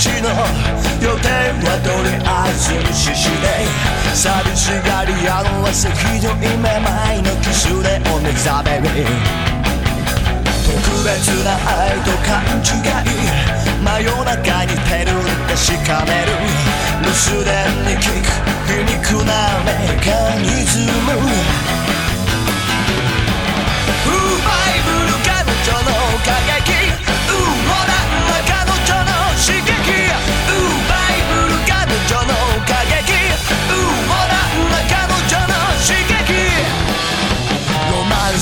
ちの予定はとりあえず無視して寂しがり合わせひどいめまいのキスでお目覚める特別な愛と勘違い真夜中に照る確かめる留守電に聞く皮肉なメカ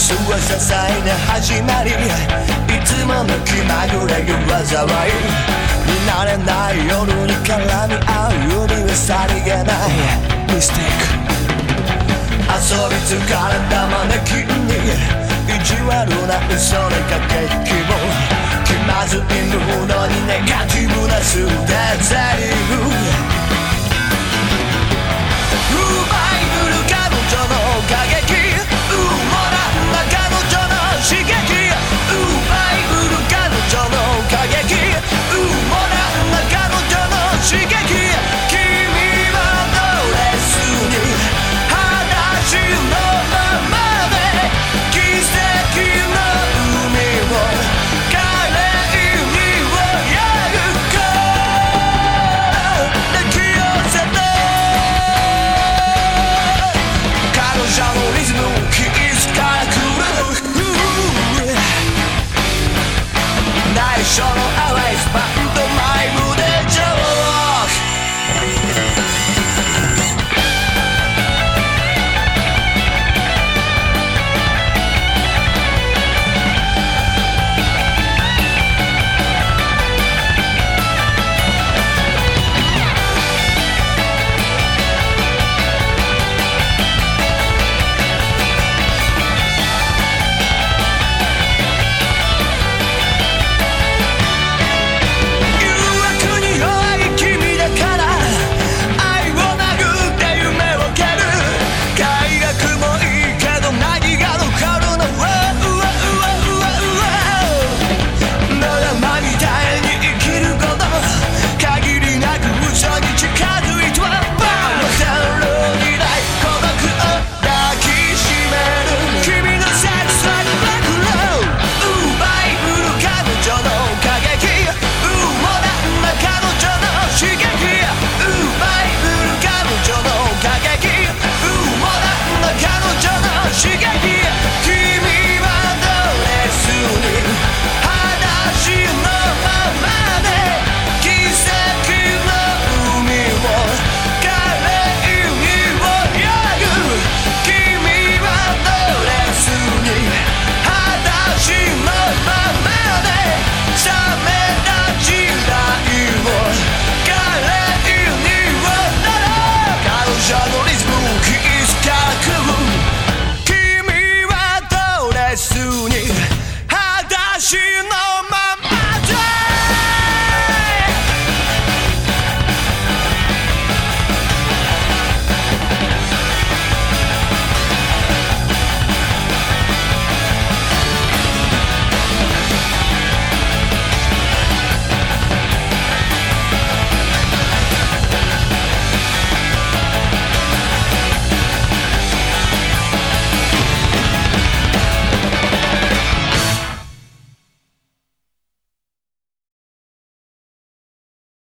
スは些細な始まり。いつもの気まぐれが災い。見慣れない夜に絡み合う指はさりげない。ミステイク。遊び疲れたマネキンに。意地悪な嘘の駆け引きも。気まずいムードにネガティブな数 shut up.